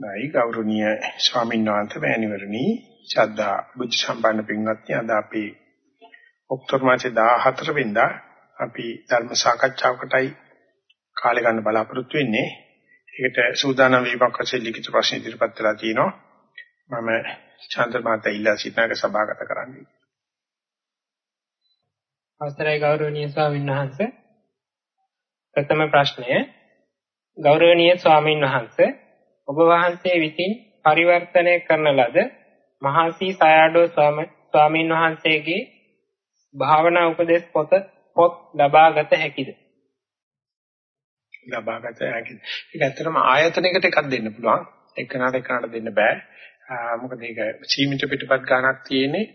නයි ගෞරවනීය ස්වාමීන් වහන්සේ මෑණිවරණි ශ්‍රද්ධා බුද්ධ සම්පන්න පින්වත්නි අද අපි ඔක්තෝබර් මාසේ 14 වෙනිදා අපි ධර්ම සාකච්ඡාවකටයි කාලය ගන්න බලාපොරොත්තු වෙන්නේ. ඒකට සූදානම් වීමක් වශයෙන් ලිඛිත ප්‍රශ්න ඉදිරිපත් කරලා තිනවා. මම චන්ද්‍රමාතා ඉල්ලා සිටනක සභාගත කරන්නේ. අවසරයි ගෞරවනීය ස්වාමීන් වහන්සේ. ප්‍රථම ප්‍රශ්නය ගෞරවනීය ස්වාමීන් වහන්සේ ඔබ වහන්සේ විසින් පරිවර්තනය කරන ලද මහසී සයඩෝ ස්වාමීන් වහන්සේගේ භාවනා උපදේශ පොත පොත් ලබාගත හැකිද? ලබාගත හැකිද? ඒක ඇත්තටම ආයතනයකට එකක් දෙන්න පුළුවන්. එකනට එකනට දෙන්න බෑ. මොකද ඒක සීමිත පිටපත් ගණක් තියෙන්නේ.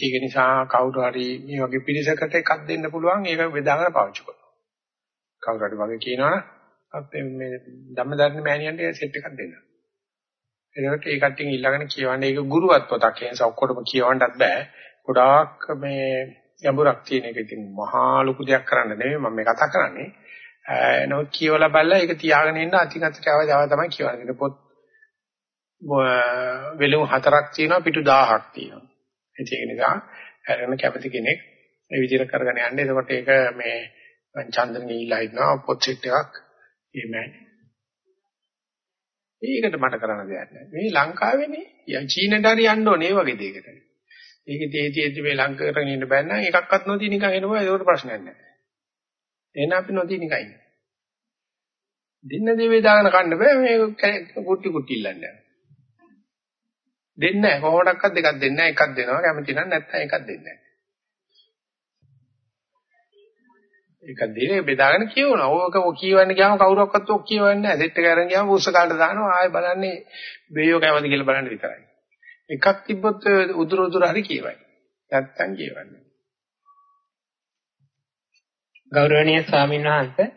ඒක නිසා කවුරු හරි මේ වගේ පිළිසකට එකක් දෙන්න පුළුවන්. ඒක බෙදාගෙන පාවිච්චි කරනවා. කවුරු හරි වගේ කියනවනේ අපේ මේ ධම්මදර්ශන මෑණියන්ට සෙට් එකක් දෙන්න. එතකොට ඒ කට්ටියන් ඊළඟට කියවන්නේ ඒක ගුරුවත් පොතක්. ඒ නිසා ඔක්කොටම කියවන්නත් බෑ. ගොඩාක් මේ ගැඹුරක් තියෙන එක ඉතින් මහා ලොකු දෙයක් කරන්න නෙමෙයි මම මේ කතා කරන්නේ. නමුත් කියවලා බලලා ඒක තියාගෙන ඉන්න අතින් අතට ආව ජාව තමයි කියවන්නේ. පොත් වෙලුම් හතරක් තියෙනවා පිටු 1000ක් තියෙනවා. ඒක නිසා හැරෙන කැපති කෙනෙක් මේ විදිහට කරගෙන යන්නේ. එතකොට ඒක මේ චන්දන ගිහිල්ලා ඉන්නවා පොත් සෙට් එකක් එහෙමයි. ඒකට මට කරන්න දෙයක් නැහැ. මේ ලංකාවේනේ චීනට හරි යන්න ඕනේ මේ වගේ දෙයකට. ඒකේ තේතියෙදි මේ ලංකාවට ඉන්න බෑ නම් එකක්වත් නොදී නිකන් එනවා ඒකට ප්‍රශ්නයක් නැහැ. එහෙනම් අපි නොදී නිකන් ඉන්න. දෙන්න දෙවේ දාගෙන කන්න බෑ මේ කුටි කුටි ඉල්ලන්නේ. දෙන්නේ නැහැ කොහොමඩක්වත් දෙකක් දෙන්නේ නැහැ එකක් දෙනවා කැමති නම් නැත්නම් එකක් දෙන්නේ නැහැ. ඒක දෙලේ බෙදාගෙන කියවනවා. ඕක ඔය කියවන්න ගියාම කවුරක්වත් ඔක් කියවන්නේ නැහැ. සෙට් එක අරන් ගියාම උස්ස කාලට දානවා. ආයෙ බලන්නේ බේයෝ කැමති කියලා බලන්න විතරයි. එකක් තිබ්බොත් උදුර උදුර හරි කියවයි. නැත්තම් කියවන්නේ. ගෞරවනීය ස්වාමීන් වහන්සේ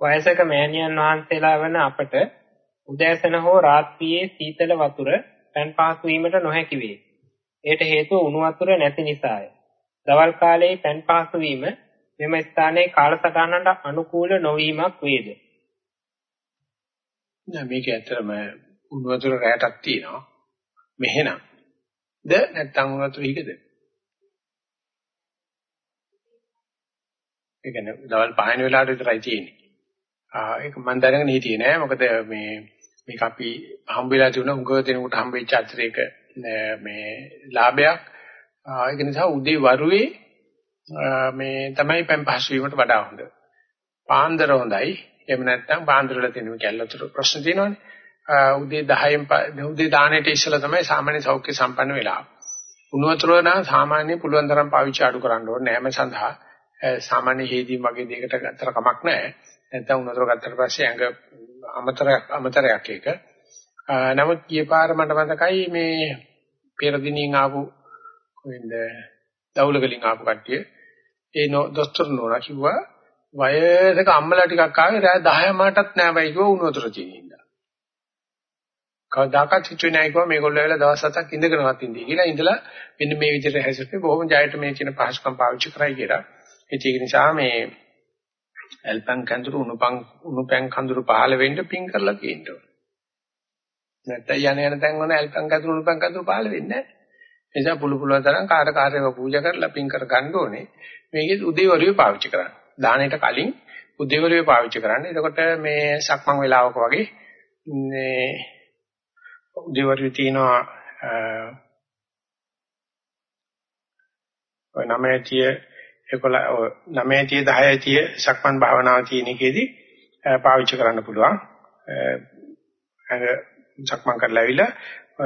වයසක මෑණියන් වහන්සේලා වන අපට උදෑසන හෝ රාත්‍රියේ සීතල වතුර පෑන් පාසු වීමට නොහැකි වේ. එයට හේතුව උණු වතුර නැති නිසාය. දවල් කාලයේ පෑන් පාසු වීම මෙම ස්ථානයේ කාලසටහනට අනුකූල නොවීමක් වේද? නෑ මේක ඇත්තටම උණු වතුර රැටක් තියෙනවා. මෙහෙනම් ද නැත්තම් උණු වතුර හිකද? ඒ කියන්නේ දවල් පහන වෙලාවට විතරයි තියෙන්නේ. ආ ඒක මම දැනගෙන හිටියේ නෑ මොකද මේ මේක අපි හම්බෙලා තිබුණ උගව දෙනකොට හම්බෙච්ච අතරේක මේ ලාභයක්. ඒක නිසා උදේ වරුවේ මේ තමයි පෙන් පහසු වීමට වඩා හොඳ. පාන්දර හොඳයි. එහෙම නැත්නම් පාන්දර වල තියෙන කැල්ලතර ප්‍රශ්න තියෙනවනේ. උදේ 10න් උදේ දාණයට ඉස්සලා තමයි සාමාන්‍ය සෞඛ්‍ය සම්පන්න වෙලාව. උණු වතුර නම් සාමාන්‍ය පුළුවන් තරම් පාවිච්චි අඩු කරන්න ඕනේ නෑම සඳහා. සාමාන්‍ය හේදීම් වගේ දෙයකට ගත්තර කමක් නැහැ. නැත්නම් උණු වතුර ගත්තට පස්සේ ඇඟ අමතරයක් අමතරයක් එක. නමුත් ගිය පාර මට මතකයි මේ පෙර දිනින් ආපු කොහෙන්ද දවුලකලින් ආපු කට්ටිය ඒ දොස්තර නෝනා කිව්වා වයසක අම්මලා ටිකක් ආවේ රෑ 10 මාටත් නෑ බයි කිව්වා උණු වතුර තියෙන ඉඳලා. කවදාකවත් හිතුවේ නෑ කිව්වා මේගොල්ලෝ ඇවිල්ලා දවස් හතක් ඉඳගෙනවත් ඉඳී කියලා ඉඳලා මෙන්න මේ විදිහට හැසිරෙන්නේ බොහොම ජයට මේ කියන පහසුකම් පාවිච්චි කරයි කියලා. ඒක නිසා මේ ඇල්පන් කඳුරු උණුපන් උණුපැන් කඳුරු පහළ වෙන්න පින් කරලා තියෙනවා. නැත්නම් යන යන තැන් වල ඇල්පන් කඳුරු උණුපැන් කඳුරු පහළ වෙන්නේ නැහැ. නිසා පුළු පුළුවන් තරම් කාට කාර්යව පූජා කරලා පින් කර ගන්න ඕනේ. මේකේ උදේවරුේ පාවිච්චි කරන්න. දාණයට කලින් උදේවරුේ පාවිච්චි කරන්න. එතකොට මේ සක්මන් වේලාවක වගේ මේ උදේවරුේ තියෙනවා ඔය 9 10 11 9 10 10 10 සක්මන් භාවනාව තියෙන එකේදී පාවිච්චි කරන්න පුළුවන්. අර සක්මන් කරලා ඇවිල්ලා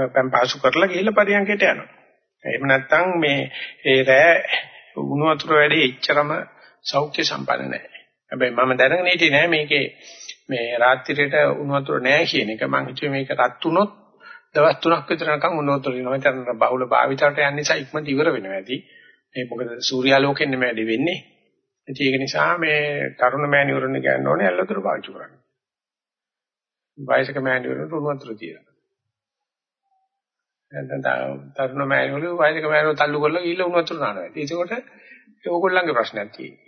පම් පාසු කරලා ගිහිල්ලා පරියන්කයට යනවා. එහෙම නැත්නම් මේ ඒ රෑ උණු වතුර වැඩි එච්චරම සෞඛ්‍ය සම්පන්න නැහැ. හැබැයි මම දැනගෙන හිටියේ නෑ මේකේ මේ රාත්‍රියට උණු වතුර නෑ කියන එක. මම හිතුවේ මේක රත් වුණොත් දවස් තුනක් විතර නිකන් උණු වතුර එනවා. ඒතර බහුල භාවිතයට යන නිසා ඉක්මනට ඉවර වෙනවා ඇති. මේ මොකද සූර්යාලෝකයෙන් නෙමෙයි වැඩි වෙන්නේ. ඒක නිසා මේ තරුණ මෑණිවරුන් කියන්න ඕනේ ඇල්ලතර පාවිච්චි කරන්න. වයසක මෑණිවරුන් උණු වතුර තියලා. නැත්නම් තරුණ මෑණිවරු වයසක මෑණිවරු තල්ලු කරලා ගිහිල්ලා උණු වතුර නානවා. ඒකෝට ඕගොල්ලන්ගේ ප්‍රශ්නයක් තියෙනවා.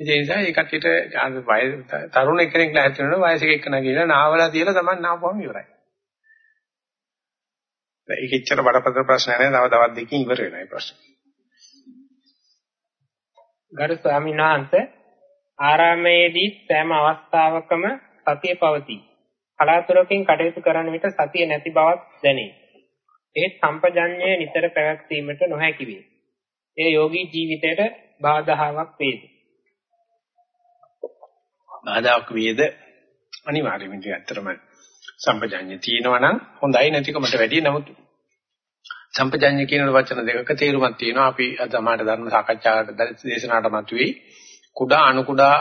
ඒ නිසා ඒ කට්ටියට තරුණ කෙනෙක් ලැහැත්වෙනවා වයසක එක්කන ගිහලා නාවලා තියලා Taman නාපුවම ඉවරයි. ඒක එච්චර බඩපතල ප්‍රශ්න නෑ. තව දවස් දෙකකින් ඉවර වෙනවා මේ ප්‍රශ්න. ගරු ස්වාමීන් වහන්සේ ආරාමයේදී සෑම අවස්ථාවකම සතිය පවතී. කලාතුරකින් කටයුතු කරන විට සතිය නැති බවක් දැනේ. ඒත් සම්පජඤ්ඤය නිතර පැවැත්වීමට නොහැකි වේ. ඒ යෝගී ජීවිතයට බාධාවක් වේද? බාධාක් වේද? අනිවාර්යයෙන්ම ඇත්තටම සම්පජඤ්ඤය තියෙනවා නම් හොඳයි නැතිකමට වැඩිය නමුත් සම්පජඤ්ඤය කියන වචන දෙකක තේරුමක් තියෙනවා අපි අද මාට ධර්ම සාකච්ඡාවට දේශනාවට මතුවේ කුඩා අණු කුඩා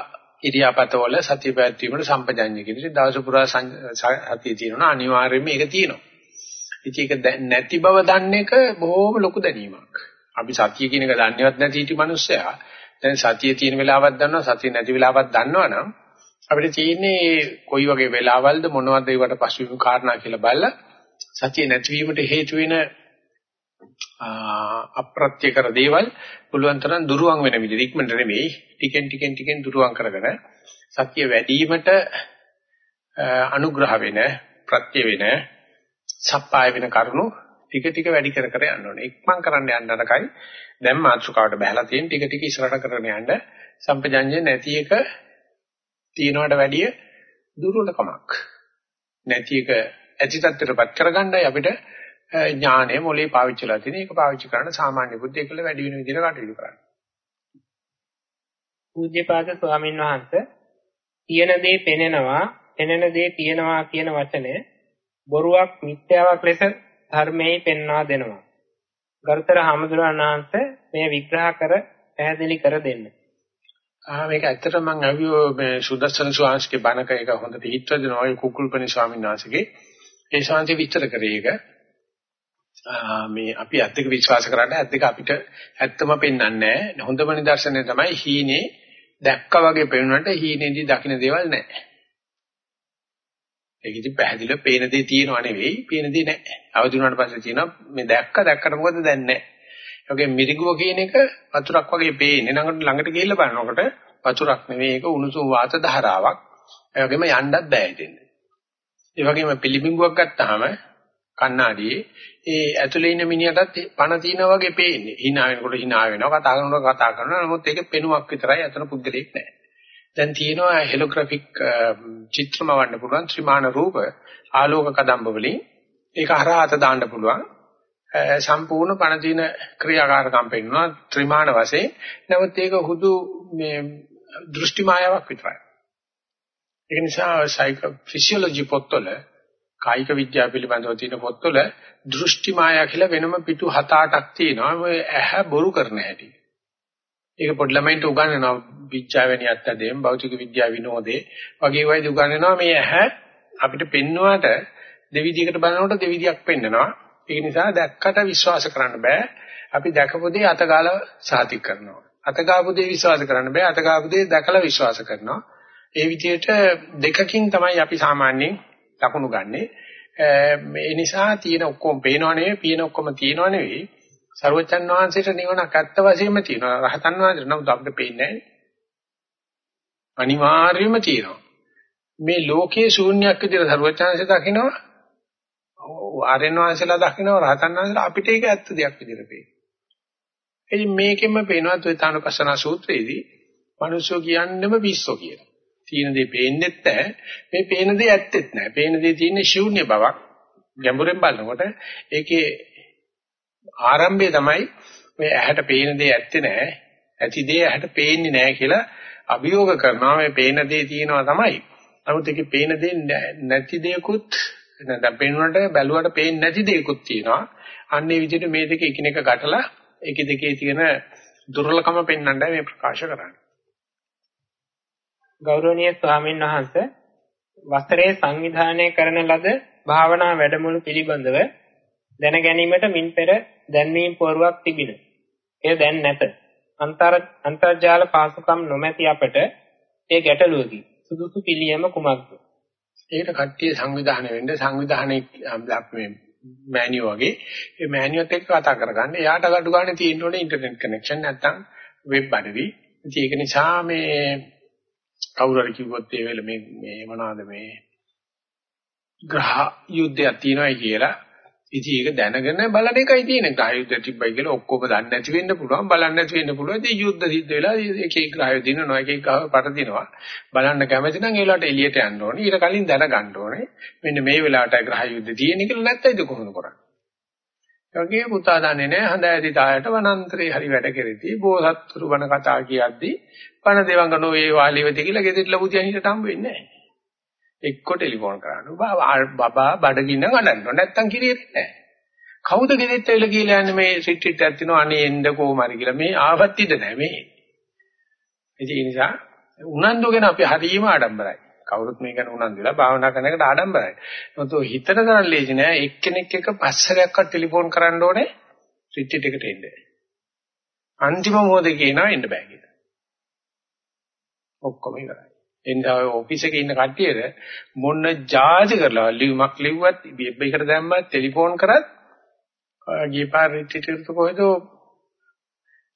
ඉරියාපතවල සතිය පැවැත්වීමට සම්පජඤ්ඤය කියන ඉතින් දවස පුරා සතිය තියෙනවා අනිවාර්යයෙන්ම ඒක තියෙනවා ඉතින් ඒක නැති බව දන්න එක බොහොම ලොකු දැනීමක්. අපි සතිය කියන එක දන්නේවත් නැති හිටි මිනිස්සයා. දැන් සතිය තියෙන වෙලාවක් දන්නවා සතිය නැති වෙලාවක් දන්නවනම් අපිට තියෙන්නේ කොයි වගේ වෙලාවල්ද මොනවද ඒවට පසුබිම් කාරණා කියලා බලලා සතිය නැතිවීමට හේතු වෙන අප්‍රත්‍ය කර දේවල් පුළුවන් තරම් දුරුවන් වෙන විදිහට ඉක්මනට නෙවෙයි ටිකෙන් ටිකෙන් ටිකෙන් දුරුවන් කරගෙන සත්‍ය වැඩිවීමට අනුග්‍රහ වෙන ප්‍රත්‍ය වෙන සප්පාය වෙන කරුණු ටික ටික වැඩි කර කර යන්න ඕනේ. ඉක්මන් කරන්න යන්න නරකයි. දැන් මාත්‍රකාවට බහලා තියෙන ටික ටික ඉස්සරහට කරගෙන යන්න සම්පජඤ්ඤය නැති එක තියනවට වැඩිය දුර්වලකමක්. නැති එක ඇති තත්ත්වයටපත් කරගන්නයි අපිට ඥානය මොලේ පාවිච්චිලා තියෙන. ඒක පාවිච්චි කරන සාමාන්‍ය බුද්ධිය කියලා වැඩි වෙන විදිහට කටයුතු කරන්න. පූජ්‍යපාද ස්වාමීන් වහන්සේ තියෙන දේ පෙනෙනවා, පෙනෙන දේ තියෙනවා කියන වචනය බොරුවක් මිත්‍යාවක් ලෙස ධර්මයේ පෙන්වා දෙනවා. ගරුතර හාමුදුරනාන්ත මේ විග්‍රහ කර පැහැදිලි කර දෙන්න. ආ මේක ඇත්තටම මම අවියෝ මේ සුදස්සන ස්වාමීන්ගේ බණක එක හොඳට හිතව දෙනවා ඒ කුකුල්පනි ස්වාමීන් වහන්සේගේ ඒ ශාන්ති විස්තර කරේ ඒක. මේ අපි ඇත්තක විශ්වාස කරන්නේ ඇත්තක අපිට ඇත්තම පෙන්වන්නේ නැහැ. හොඳම නිදර්ශනය තමයි හීනේ දැක්කා වගේ පෙනුනට හීනේදී දකින්න දේවල් නැහැ. ඒක ඉතින් පැහැදිලිව පේන දේ තියෙනව නෙවෙයි, පේන දේ නැහැ. අවදි වුණාට පස්සේ තියෙනවා මේ දැක්ක දැක්කට මොකද දැන් නැහැ. ඒ වගේ මිරිගුව කියන එක වතුරක් වගේ පේන්නේ. ළඟට ළඟට ගිහිල්ලා බලනකොට වතුරක් නෙවෙයි ඒක උණුසුම් වාත ධාරාවක්. ඒ වගේම යන්නත් බෑ ඉතින්. ඒ වගේම පිළිබිඹුවක් ගත්තාම කණ්ණාඩියේ ඒ ඇතුලේ ඉන්න මිනිහටත් පණ තියනා වගේ පේන්නේ. hina වෙනකොට hina වෙනවා, කතා කරනකොට කතා කරනවා. නමුත් ඒක පෙනුමක් විතරයි. අතන පුද්ගලෙක් නැහැ. දැන් තියෙනවා හෙලෝග්‍රැෆික් um, චිත්‍රම වන්න පුළුවන් ත්‍රිමාන රූප ආලෝක කදම්බ වලින්. ඒක හරහා අත දාන්න පුළුවන්. සම්පූර්ණ පණ දින ක්‍රියාකාරකම් පෙන්වනවා ත්‍රිමාන වශයෙන්. නමුත් ඒක හුදු මේ දෘෂ්ටි මායාවක් විතරයි. ඒක නිසා සයිකෝ ෆිසියොලොජි පොත්වල කායික විද්‍යාව පිළිබඳව තියෙන පොත්වල දෘෂ්ටි මායා කියලා වෙනම පිටු 7-8ක් තියෙනවා. ඔය ඇහැ බොරු කරන හැටි. ඒක පොඩි ළමයින්ට උගන්වනවා විද්‍යාවැනි අත්දැකීම් භෞතික විද්‍යාව විනෝදේ. වගේ වයිද උගන්වනවා මේ ඇහැ අපිට පෙන්වුවාට දෙවිදියකට බලනකොට දෙවිදියක් පෙන්නනවා ඒක නිසා දැක්කට විශ්වාස කරන්න බෑ. අපි දැකපු දේ අතගාලා සාතික් කරනවා. අතගාපු දේ විශ්වාස කරන්න බෑ. අතගාපු දේ දැකලා විශ්වාස කරනවා. ඒ විදිහට දෙකකින් තමයි අපි සාමාන්‍යයෙන් ලකුණු ගන්නෙ. ඒ නිසා තියෙන ඔක්කොම පේනව නෙවෙයි පියන ඔක්කොම තියෙනව නෙවෙයි. සර්වචන් වහන්සේට නිවනක් ඇත්ත වශයෙන්ම තියෙනවා. රහතන් වහන්සේට නම් අපිට පේන්නේ නැහැ. අනිවාර්යයෙන්ම තියෙනවා. මේ ලෝකයේ ශූන්‍යයක් විදිහට සර්වචන්සේ දකිනවා. ආර්යයන් වහන්සේලා දකිනවා රහතන් වහන්සේලා අපිට ඒක ඇත්ත දෙයක් විදිහට පේනවා. එයි මේකෙම පේනවා ත්‍රිතානුපස්සනා සූත්‍රයේදී මිනිස්සු කියන්නේම පිස්සෝ කියලා. තියෙන දේ පේන්නෙත් නැහැ. මේ පේන දේ ඇත්තෙත් නැහැ. පේන දේ තියෙන්නේ ශූන්‍ය බවක්. ගැඹුරෙන් බලනකොට ඒකේ ආරම්භය තමයි මේ ඇහැට පේන දේ ඇත්තේ නැහැ. ඇති දේ ඇහැට පේන්නේ නැහැ කියලා අභියෝග කරනවා මේ පේන දේ තියෙනවා තමයි. නමුත් ඒකේ පේන දේ නැති දේකුත් නැත්නම් පේනුනට බැලුවට පේන්නේ නැති දේකුත් තියෙනවා. අන්න ඒ විදිහට මේ දෙක එකිනෙක ගැටලා ඒකේ දෙකේ තියෙන දුර්වලකම පෙන්වන්නයි මේ ප්‍රකාශ කරන්නේ. ගෞරවනීය ස්වාමීන් වහන්සේ වස්ත්‍රයේ සංවිධානය කරන ලද භාවනා වැඩමුළු පිළිබඳව දැන ගැනීමට මින් පෙර දැන්වීම් පුවරුවක් තිබින. එය දැන් නැත. අන්තර්ජාල පාසුකම් නොමැති අපට ඒ ගැටලුවකි. සුදුසු පිළියම කුමක්ද? ඒකට කට්ටිය සංවිධානය වෙන්න සංවිධානයේ මේ මෑනියෝ වගේ ඒ මෑනියෝත් එක්ක කතා කරගන්න. එයාට gadu ගන්න තියෙන්න ඕනේ ඉන්ටර්නෙට් කනෙක්ෂන් නැත්නම් වෙබ් අඩවි. ඉතින් ඒක නිසා මේ කවුරු හරි කිව්වොත් ඒ වෙලාව මේ මේ මොනවාද මේ ග්‍රහ යුද්ධයක් තියෙනවායි කියලා ඉතින් ඒක දැනගෙන බලන එකයි තියෙන්නේ. ග්‍රහ යුද්ධ තිබ්බයි කියලා ඔක්කොම දන්නේ නැති වෙන්න පුළුවන්, බලන්නේ නැති වෙන්න පුළුවන්. ඉතින් යුද්ධ සිද්ධ වෙලා එක එක ග්‍රහය දිනනවා, එක එක ග්‍රහ පට දිනනවා. බලන්න කැමති නම් ඒ වෙලාවට එළියට යන්න ඕනේ. ඊට කලින් දැනගන්න ඕනේ. මෙන්න මේ වෙලාවට ග්‍රහ යුද්ධ තියෙන කියලා නැත්නම් කොහොමද කරන්නේ? යෝගී පුතා දන්නේ නැහැ හඳ ඇති තායට වනාන්තරේ හරි වැඩ කෙරෙති බෝසත්තුරු වන කතා කියද්දි පණ දෙවංග නොවේ වාලිවති කියලා ගෙදෙට්ලා බුදියන් හිට හම්බ වෙන්නේ නැහැ එක්ක ටෙලිෆෝන් කරන්න. බබා බඩගින්න ගන්නන්න නැත්තම් කිරියෙන්නේ නැහැ කවුද ගෙදෙට්ට ඇවිල්ලා කියලා යන්නේ? මේ රිට්‍රීට් එකක් තියෙනවා. අනේ එන්න කොහොම හරි කියලා. මේ ආවත් ඉඳ නැහැ මේ. ඒ නිසා උනන්දු ගැන අපි හරියම ආඩම්බරයි. කවුරුත් මේක ගැන උනන්දු වෙලා භාවනා කරන එකට ආඩම්බරයි. මොකද හිතට ගන්න ලේසි නෑ. එක්කෙනෙක් එක පස්සරයක්වත් ටෙලිෆෝන් කරන්න ඕනේ. රිට්‍රීට් එකට එන්න. අන්තිම මොහොතේ කියනවා එන්න බෑ කියලා. ඔක්කොම ඉවරයි. එනිසා ඔෆිස් එකේ ඉන්න කට්ටියට මොන ජාජ කරලා ලියුමක් ලිව්වත් වෙබ් එකට දැම්මත් ටෙලිෆෝන් කරත් ගියපාර රිට්‍රීට් එකට කොහෙද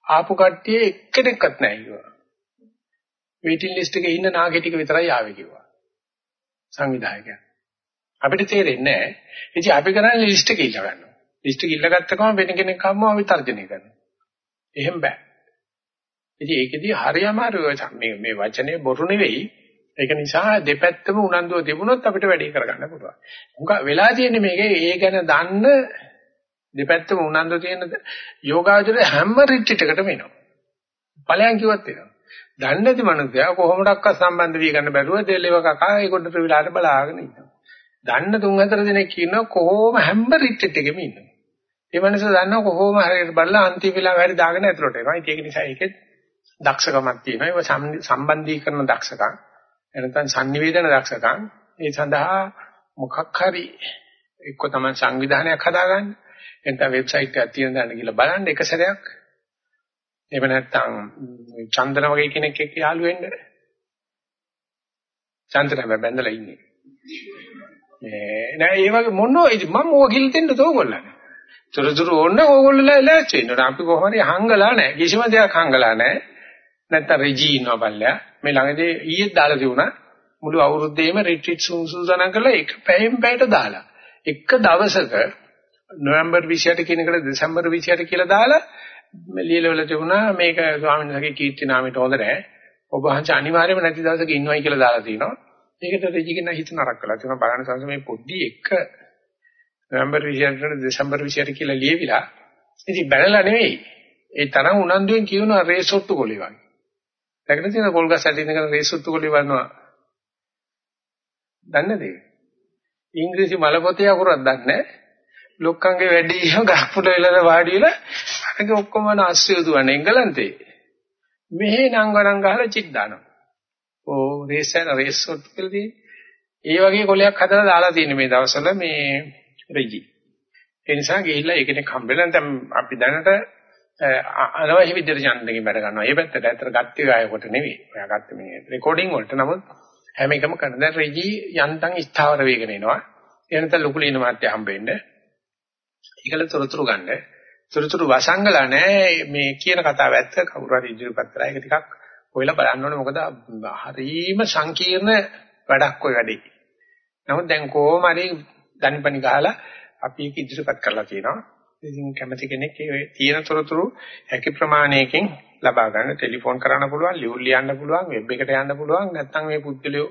ආපු කට්ටිය එක්කෙනෙක්වත් නැහැ කිව්වා. වේටින් ලිස්ට් එකේ ඉන්න නාගේ ටික විතරයි ආවේ කිව්වා. සංවිධායකයා. අපිට තේරෙන්නේ නැහැ. ඉතින් අපි කරන්නේ ලිස්ට් එක ඉල්ල ගන්නවා. ලිස්ට් එක ඉල්ල ගත්ත ගමන් වෙන කෙනෙක් ආවම අපි තර්ජනය කරනවා. එහෙම බෑ. ඉතින් ඒකෙදී හරි අමාරු මේ මේ වචනේ බොරු නෙවෙයි. ඒක නිසා දෙපැත්තම උනන්දුව තිබුණොත් අපිට වැඩේ කරගන්න පුළුවන්. උංග වෙලා තියෙන්නේ මේකේ ඒ ගැන දන්න දෙපැත්තම උනන්දුව තියෙන යෝගාචර හැම රිට්‍රීට් එකටම එනවා. ඵලයන් කිව්වත් එනවා. දන්නේ නැති මනුස්සයා කොහොමඩක්වත් සම්බන්ධ වී ගන්න බැරුව දෙලෙව කකා ඒකට විලාට බලාගෙන ඉන්නවා. දන්න තුන් හතර දෙනෙක් ඉන්නවා කොහොම හැම රිට්‍රීට් එකෙම ඉන්නවා. ඒ මනුස්සය දන්නවා කොහොම හරියට බලලා අන්තිම වෙලාව හරි දාගෙන ඇතුළට එනවා. ඒක නිසා ඒකෙත් දක්ෂකමක් තියෙනවා. ඒක සම්බන්ධීකරණ දක්ෂකම්. එනතන් sannivedana දක්ෂකම්. ඒ සඳහා මොකක් හරි එක්ක තමයි සංවිධානයක් හදාගන්න. එතන වෙබ්සයිට් එකක් තියෙන දන්න කියලා බලන්න එක සැරයක් එහෙම නැත්නම් චන්දන වගේ කෙනෙක් එක්ක යාළු වෙන්න. චන්දන බැඳලා ඉන්නේ. නෑ ඒ වගේ මොනෝ මම ඕක කිල් දෙන්න තෝගොල්ලන්. තොරතුරු ඕන්න ඕගොල්ලෝ ලෑස්ති වෙනවා. අපි කොහොම හරි හංගලා නෑ. කිසිම දෙයක් හංගලා නෑ. නැත්තම් රෙජි ඉන්නවා බල්ලයා. මේ ළඟදී ඊයේ දාලා තිබුණා. මුළු අවුරුද්දේම රිට්‍රීට් සූසුසනම් කරලා එක පැයෙන් පැයට දාලා. එක දවසක නොවැම්බර් 28 කියන එකට දෙසැම්බර් 28 කියලා දාලා ලියලවල තිබුණා මේක ස්වාමීන් වහන්සේගේ කීර්ති නාමයට හොඳ නැහැ. ඔබ වහන්සේ අනිවාර්යයෙන්ම නැති දවසක ඉන්නවයි කියලා දාලා තිනවා. ඒකට රෙජිගෙන හිත නරක කළා. ඒක බලන්න සංස මේ පොඩි එක නොවැම්බර් 28 දෙසැම්බර් 28 කියලා ලියවිලා ඉතින් බැලලා නෙවෙයි. ඒ තරම් උනන්දුවෙන් කියනවා රේසොට්ටු කොලේ වගේ. දැකලා තියෙන පොල්ගස් ඇටින් කරන රේසොට්ටු කොලේ වන්නවා. දන්නේද? ඉංග්‍රීසි මල පොතේ අකුරක් දන්නේ නැහැ. ලොක්කන්ගේ වැඩි ගහපුඩ වෙලා වාඩි වෙලා අරක ඔක්කොම ආශ්‍රය දුවන එංගලන්තේ. මෙහි නංගණන් ගහලා චිත් දානවා. ඕ රේසන රේසොට් කියලා ඒ වගේ කොලයක් හදලා දාලා තියෙන මේ දවස්වල මේ රෙජි. ඒ නිසා ගිහිල්ලා ඒ කෙනෙක් හම්බෙලා දැන් අපි දැනට අනවශ්‍ය විදිහට ඡන්දකින් වැඩ ගන්නවා. ඒ පැත්තට ඇත්තට ගත්තේ ආයකොට නෙවෙයි. ඔයා ගත්තේ මේ රෙකෝඩින් වලට. නමුත් හැම එකම කරන දැන් රෙජි යන්තම් ස්ථාවර වේගන එනවා. එනතන ලොකු ලින මාත්‍ය හම්බෙන්නේ. ඒකල තොරතුරු ගන්න. තොරතුරු වසංගලා නැහැ මේ කියන කතාව ඇත්ත කවුරු හරි ඉදිරිපත් කරා ඒක ටිකක් ඔයලා බලන්න ඕනේ මොකද හරීම සංකීර්ණ වැඩක් ඔය වැඩේ. නමුත් දැන් කොහොම හරි දනිපනි ගහලා අපි ඒක ඉදිරිපත් කරලා තියෙනවා. ඉතින් කැමති කෙනෙක් ඒ තියෙන තොරතුරු හැකි ප්‍රමාණයකින් ලබා ගන්න ටෙලිෆෝන් කරන්න පුළුවන්, ලියුම් ලියන්න පුළුවන්, වෙබ් එකට යන්න පුළුවන්, නැත්නම් මේ පුද්ගලයෝ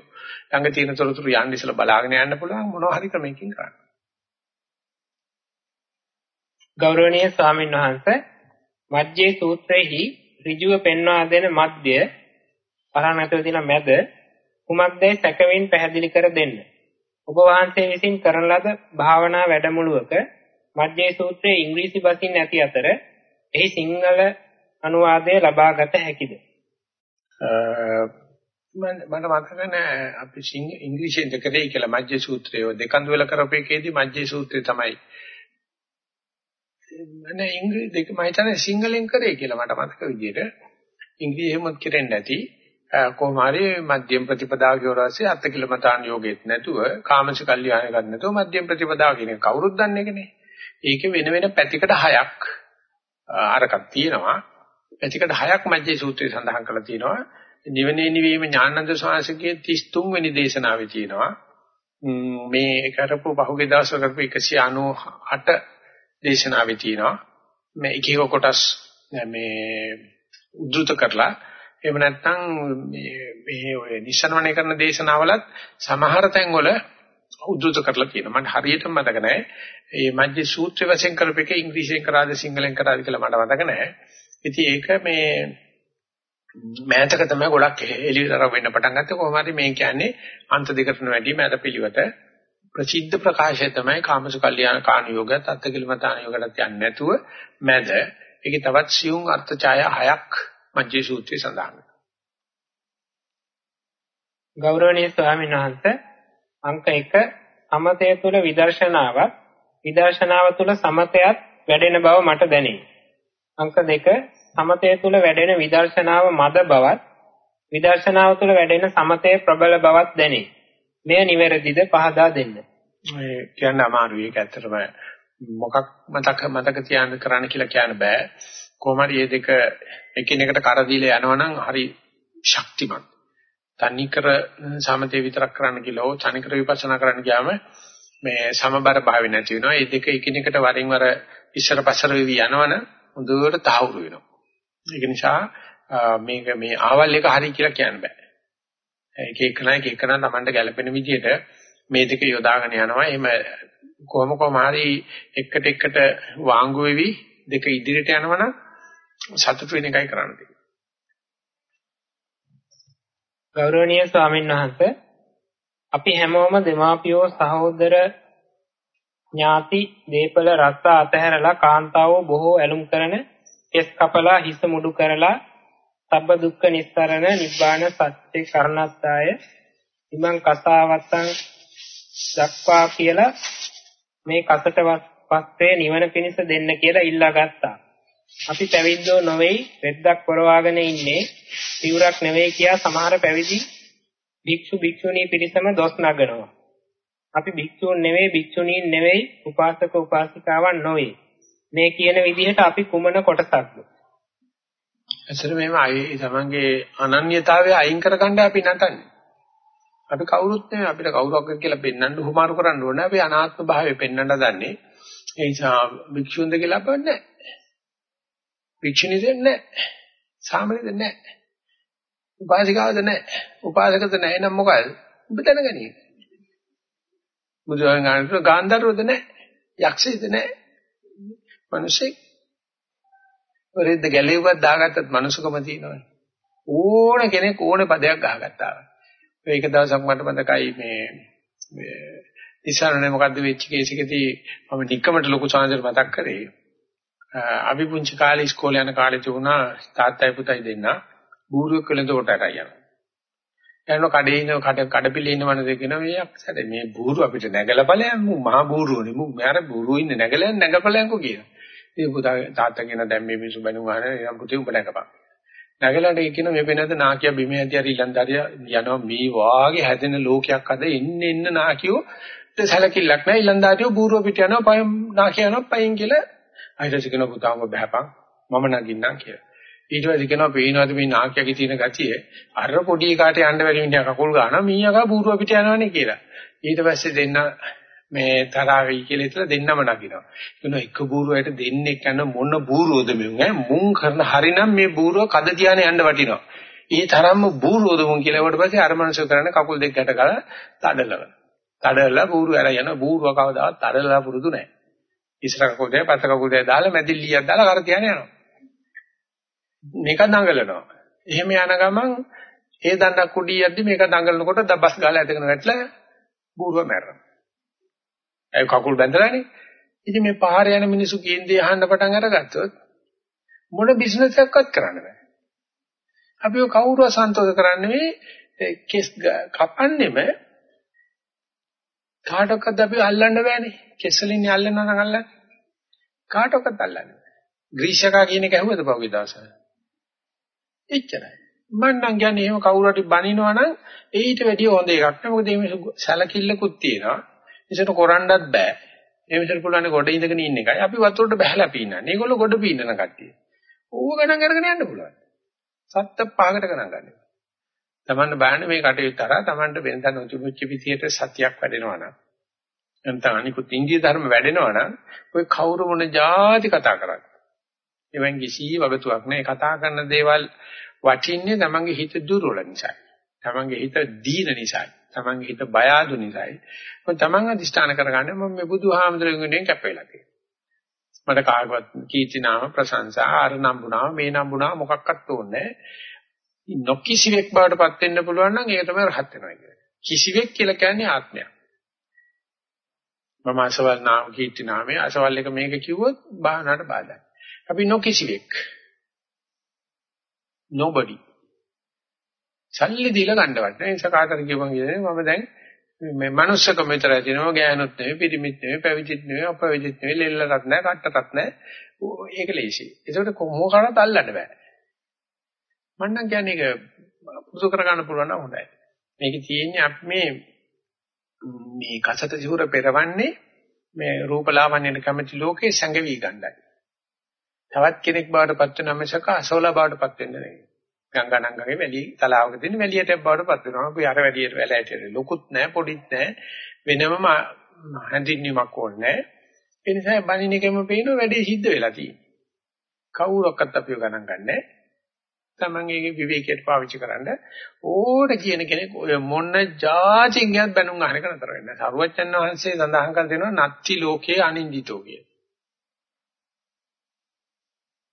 ළඟ තියෙන තොරතුරු යන්න ඉස්සලා බලාගෙන යන්න පුළුවන් මොනවා හරි ක්‍රමයකින් කරන්න. ගෞරවනීය ස්වාමීන් වහන්සේ මජ්ජේ සූත්‍රයේහි ඍජුව පෙන්වා දෙන මධ්‍ය පරණතව තියෙන මැද කුමක්දයි සැකවෙන් පැහැදිලි කර දෙන්න. ඔබ වහන්සේ විසින් කරන ලද භාවනා වැඩමුළුවක මජ්ජේ සූත්‍රයේ ඉංග්‍රීසි බසින් ඇති අතර එහි සිංහල අනුවාදය ලබාගත හැකිද? මම මතක නැහැ අපි ඉංග්‍රීසියෙන් දෙකේ කියලා මජ්ජේ සූත්‍රය දෙකඳු වල කරපේකේදී මජ්ජේ සූත්‍රය තමයි නේ ඉංග්‍රීසි දෙක මම හිතන්නේ සිංහලෙන් කරේ කියලා මට මතක විදිහට ඉංග්‍රීසියෙන්ම කෙරෙන්නේ නැති කොහොම හරි මධ්‍යම ප්‍රතිපදාව කියවරසේ අත් කිලමතාන් යෝගෙත් නැතුව කාමස කල්යාණ ගන්න නැතුව මධ්‍යම ප්‍රතිපදාව කියන කවුරුත් දන්නේ නැකනේ. ඒකේ වෙන වෙන පැතිකඩ හයක් අරකක් තියෙනවා. පැතිකඩ හයක් මැජ්ජේ සූත්‍රයේ සඳහන් කරලා තියෙනවා. නිවනේ නිවීම ඥානන්ද ස්වාමීන්ගේ 33 වෙනි දේශනාවේ තියෙනවා. මේ කරපු බහුගේ දවස් කරපු 198 දේශනාවේ තියෙනවා. මේ එක එක කොටස් මේ උද්දෘත කරලා එහෙම නැත්නම් මේ මේ ඔය නිසනවණය කරන දේශනාවලත් සමහර තැන්වල උද්දෘත කරලා තියෙනවා. මට හරියටම මතක නැහැ. මේ මජ්ජේ සූත්‍ර වශයෙන් කරපෙක ඉංග්‍රීසියෙන් කරාද සිංහලෙන් කරාද කියලා මට මතක නැහැ. ඉතින් ඒක මේ මෑතක තමයි ගොඩක් එළියතර වෙන්න පටන් ගත්තේ කොහොම හරි මේ කියන්නේ අන්ත දෙකටන වැඩි මෑත පිළිවෙත ප්‍රසිද්ධ ප්‍රකාශය තමයි කාමසු කල්යාණ කාණ යෝගත් අත්කලමතාන යෝගකට යන්නේ නැතුව මැද ඒකේ තවත් සියුම් අර්ථ ඡාය හයක් මජ්ජේ සූත්‍රයේ සඳහන් ගෞරවනීය ස්වාමීන් වහන්සේ අංක 1 සමතය තුළ විදර්ශනාවත් විදර්ශනාව තුළ සමතයත් වැඩෙන බව මට දැනේ. අංක 2 සමතය තුළ වැඩෙන විදර්ශනාව මද බවත් විදර්ශනාව තුළ වැඩෙන සමතය ප්‍රබල බවත් දැනේ. මෙය නිවැරදිද පහදා දෙන්න. ඒ කියන්න අමාරුයි ඒක ඇත්තටම මොකක් මතක මතක තියාගන්න කරන්න කියලා කියන්න බෑ. කොහොම හරි මේ දෙක එකිනෙකට කර දීලා යනවනම් හරි ශක්තිමත්. තනිකර සමතේ විතරක් කරන්න කියලා ඕ තනිකර විපස්සනා කරන්න ගියාම මේ සමබර භාවය නැති වෙනවා. මේ දෙක එකිනෙකට වරින් වර ඉස්සර පස්සර වෙවි යනවනම් හොඳට තහවුරු වෙනවා. ඒක නිසා මේක මේ ආවල් එක හරි කියලා කියන්න බෑ. එක එකනා එක එකනා Tamanට ගැළපෙන විදිහට මේ දෙක යොදාගෙන යනවා. එහෙම කොහොම කොහම හරි එකට එකට වාංගු වෙවි දෙක ඉදිරියට යනවනම් සතුට වෙන එකයි කරන්න තියෙන්නේ. ගෞරවනීය ස්වාමීන් වහන්සේ අපි හැමෝම දෙමාපියෝ සහෝදර ඥාති දීපල රස්ස අතහැරලා කාන්තාවෝ බොහෝ ඇලුම් කරන කෙස් කපලා හිස මුඩු කරලා සබ්බ දුක්ඛ නිස්සරණ නිබ්බාන සත්‍ය කරණත්තාය ඉමං කසාවත්තං දක්වා කියලා මේ කසට වස්ත්‍රය නිවන පිණිස දෙන්න කියලා ඉල්ලා ගත්තා. අපි පැවිද්දෝ නොවේයි රෙද්දක් පොරවාගෙන ඉන්නේ පියුරක් නෙවෙයි කියා සමහර පැවිදි භික්ෂු භික්ෂුණී පිරිසම දොස් නගනවා. අපි භික්ෂූන් නෙවෙයි භික්ෂුණීන් නෙවෙයි උපාසක උපාසිකාවන් නොවේ. මේ කියන විදිහට අපි කුමන කොටසක්ද? ඇසර මේව අයි තමන්ගේ අනන්‍යතාවය අයින් කරගන්න අපි නටන්නේ. අපි කවුරුත් නෙවෙයි අපිට කවුරක් කියලා පෙන්වන්න උහුමාරු කරන්න ඕනේ. අපි අනාත්ම භාවය පෙන්වන්න දන්නේ. ඒ නිසා භික්ෂුන්ද කියලා අපන්නේ නැහැ. භික්ෂුණීද නැහැ. සාමණේද නැහැ. උපාසිකාවද නැහැ. උපාසකද නැහැ නම් මොකද? ඔබ දැනගනි. බුදුහාමරගේ ගාන්ධර්වද නැහැ. යක්ෂයද නැහැ. මිනිස්සෙක් වරෙද්ද ගැලෙව්වත් දාගත්තත් මනුස්සකම තියෙනවනේ. ඕන කෙනෙක් ඕන පදයක් ගහගත්තා. ඒක දවසක් මට මතකයි මේ මේ ඉස්සරහනේ මොකද්ද වෙච්ච කේස් එකදී මම නික්කමට ලොකු සාන්දර මතක් කරේ. අපි පුංචි කාලේ ඉස්කෝලේ යන කාලේ තිබුණා තාත්තයි පුතයි දෙන්න බූරුවෙක් වෙලඳ කොටට යනවා. යන කඩේ ඉන්න කඩ කඩපිලේ ඉන්න මනසේ කියන මේ අක්සට මේ බූරු අපිට නැගලා ඵලයන් මු මහා බූරුවනේ මු මෙයාර බූරුව ඉන්නේ නැගලා නැගපලයන්කෝ කියනවා. ඉතින් පුතා තාත්තා කියන දැන් මේ මිනිස්සු බැනුම් අහන එනම් පුතේ උඹ නැගපන්. නැගලාට කියන මේ වෙනද නාකිය බිම ඇති හරි ඊලන්දාරිය යනවා මේ වාගේ හැදෙන ලෝකයක් අද එන්න එන්න නාකියෝ සැලකිල්ලක් නැහැ ඊලන්දාරියෝ බූරුව පිට යනවා පය නාකිය යනවා පයින් කියලා අයිට කියන පුතාම බහැපන් මම නගින්නම් කියලා. ඊට පස්සේ කියනවා පේනවාද මේ නාකියගේ තියෙන ගතිය අර පොඩි කාට යන්න බැරි මිනිහා කකුල් ගන්නවා මීයකා බූරුව පිට යනවනේ කියලා. ඊට පස්සේ දෙන්න මේ තරහයි කියලා ඉතලා දෙන්නම නගිනවා. කියනවා එක බූරුවයට දෙන්නේ කන මොන බූරුවද මෙුන් ඈ මුන් කරන හරිනම් මේ බූරුව කද තියානේ යන්න වටිනවා. ඒ තරම්ම බූරුවද මුන් කියලා වට පස්සේ අර මනුස්සය කරන්නේ කකුල් දෙක ගැට ගාලා තඩලව. තඩලලා බූරුව ඇර යන බූරුව කවදාවත් තඩලලා පුරුදු නැහැ. ඉස්සර කකුල් දෙක පස්ස කකුල් දෙක දාලා මැදිල්ලියක් දාලා කර තියානේ යනවා. මේක දඟලනවා. එහෙම යන ගමන් ඒ දණ්ඩක් කුඩි යද්දි මේක දඟලනකොට දබස් ගාලා ඇදගෙන වැටලා බූරුව මැරෙනවා. ඒ කකුල් බැඳලානේ. ඉතින් මේ පාර යන මිනිස්සු කේන්දේ අහන්න පටන් අරගත්තොත් මොන බිස්නස් එකක්වත් කරන්න බෑ. අපි කවුරුව සන්තෝෂ කරන්නේ මේ කෙස් කපන්නෙම කාටවත් අපි අල්ලන්න බෑනේ. කෙස් වලින් අල්ලනවා නම් අල්ලන්නේ. කාටවත් අල්ලන්නේ බෑ. ග්‍රීෂකා කියන එක ඇහුවද පහුගිය දවසේ? එච්චරයි. මම නම් කියන්නේ එහෙම කවුරු හරි බනිනවා නම් ඊට වැඩිය හොඳ එකක් නේ. මොකද මේ සැලකිල්ලකුත් තියෙනවා. ඉතින් කරන්නත් බෑ. මේ විතර පුළුවන් ගොඩ ඉඳගෙන ඉන්න එකයි. අපි වතුරට බහැලා පීනන්නේ. ඒගොල්ලෝ ගොඩ පීනන කට්ටිය. ඌව ගණන් අරගෙන යන්න පුළුවන්. සත්ත පහකට ගණන් ගන්න. තමන්න බලන්න මේ කටයුත්ත අරා තමන්ට වෙනදා නොතිබුච්ච විදියට සතියක් වැඩෙනවා නම් නැත්නම් අනිකුත් ඉන්දිය ධර්ම වැඩෙනවා නම් ඔය කවුරු මොන જાති කතා කරන්නේ. එවන් කිසි වගතුවක් නැහැ. කතා කරන දේවල් වටින්නේ තමන්ගේ හිත දුර්වල නිසා. තමන්ගේ හිත දීන නිසා. තමන්ගේ හිත බය ආදු නිසායි. මම තමන් අදිෂ්ඨාන කරගන්නේ මම මේ බුදුහාමුදුරුවන්ගෙන් කැපෙලා තියෙනවා. මට කාගවත් කීර්ති නාම ප්‍රශංසා අර නම්බුනාම මේ නම්බුනාම මොකක්වත් ඕනේ නොකිසිවෙක් බවටපත් වෙන්න පුළුවන් නම් ඒක තමයි රහත් වෙනවා කියන්නේ. කිසිවෙක් කියලා කියන්නේ ආත්මයක්. මම අසවල් නාම කීර්ති නාමයේ අසවල් එක මේක කිව්වොත් බාහනට බාධායි. අපි නොකිසිවෙක්. nobody. සල්ලි දීලා ගන්නවත්. ඒ නිසා කාටද කියපන් කියන්නේ මම දැන් මේ මනුස්සකම විතරයි තියෙනවා ගෑනුත් නෙවෙයි පිරිමිත් නෙවෙයි පැවිදිත් නෙවෙයි අපවිදිත් නෙවෙයි ලෙල්ලටත් නැහැ කට්ටටත් නැහැ ඒක ලේසි. ඒකට මොකකටත් අල්ලන්න බෑ. මම නම් කියන්නේ ඒක පුරුදු කරගන්න පුළුවන් නම් හොඳයි. මේක තියෙන්නේ අපි මේ මේ කසට සිවුර පෙරවන්නේ මේ රූපලාවන්‍යන කැමැති ලෝකේ සංගවි ගන්නයි. තවත් කෙනෙක් බවට පත් වෙන මිසක අසෝලා බවට පත් වෙන්නේ නැහැ. ගංගානංගගේ වැලි තලාවක තියෙන වැලියට බවට පත් වෙනවා. අපි අර වැලියට වැලයට ලොකුත් නැහැ පොඩිත් නැහැ. වෙනමම හැඳින්වීමක් ඕනේ නැහැ. ඒ නිසා බණින එකම පේන වැඩේ සිද්ධ වෙලා තියෙන්නේ. කවුරක්වත් අපිව ගණන් ගන්නෑ. Taman ඒකේ විවේකයට පාවිච්චි කරන්න ඕන කියන කෙනෙක් ඔය මොන જાචින්ගියත් බැනුම් අහන එක නතර වෙන්නේ. සරුවච්චන් වහන්සේ සඳහන් කර දෙනවා නත්ති ලෝකේ අනින්දිතෝ කිය.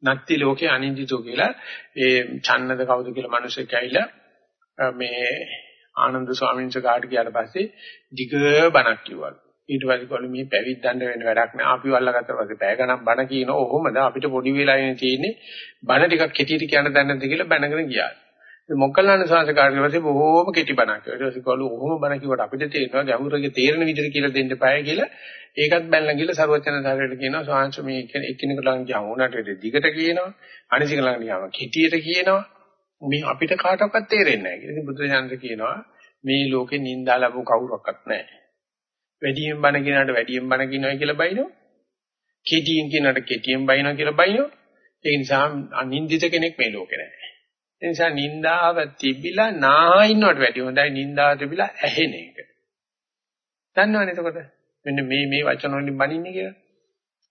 නත්ති ලෝකේ අනින්දිතෝ කියලා ඒ ඡන්නද කවුද කියලා මිනිස්සෙක් ඇවිල්ලා මේ ආනන්ද ස්වාමීන් වහන්සේ කාට ගියාට පස්සේ දිග බණක් කිව්වා. ඊට පස්සේ කොළු මේ පැවිද්දන්ට වෙන වැඩක් නෑ. අපි වල්ලාගත්තා පස්සේ පැය ගණන් බණ කියන ඔහොමද අපිට පොඩි වෙලාවෙනේ තියෙන්නේ බණ ටිකක් කෙටියට කියන්න දන්නේ නැද්ද කියලා බැනගෙන ගියා. මොක්කලන්න සංස්කාරය පස්සේ බොහෝම කෙටි බණක්. ඊට පස්සේ කොළු ඔහොම බණ කිව්වට අපිට තේරෙනවා ගැඹුරගේ තේරෙන විදිහට කියලා දෙන්න බෑ කියලා ඒකත් බැලලා ගිහලා සරුවචන සාරයට කියනවා සාංශ මේ එක්කෙනෙකුට ළඟ ගියාම උනාට දිගට කියනවා අනිසික ළඟ ගියාම කෙටියට කියනවා මේ අපිට කාටවත් තේරෙන්නේ නැහැ කියලා. ඉතින් බුදුසසුන කියනවා මේ ලෝකේ නින්දා ලැබු කවුරක්වත් නැහැ. වැඩියෙන් බණ කියනකට වැඩියෙන් බණ කියනවා කියලා බයිනෝ. කෙටියෙන් කියනකට කෙටියෙන් බයිනවා කියලා බයිනෝ. ඒ නිසා අනින්දිත කෙනෙක් මේ ලෝකේ නැහැ. ඒ නිසා නින්දාව තිබිලා නා ඉන්නවට වැඩිය හොඳයි නින්දාව තිබිලා ඇහෙන එක. දන්නවනේ එතකොට මෙන්න මේ මේ වචන වලින් බණින්නේ කියලා.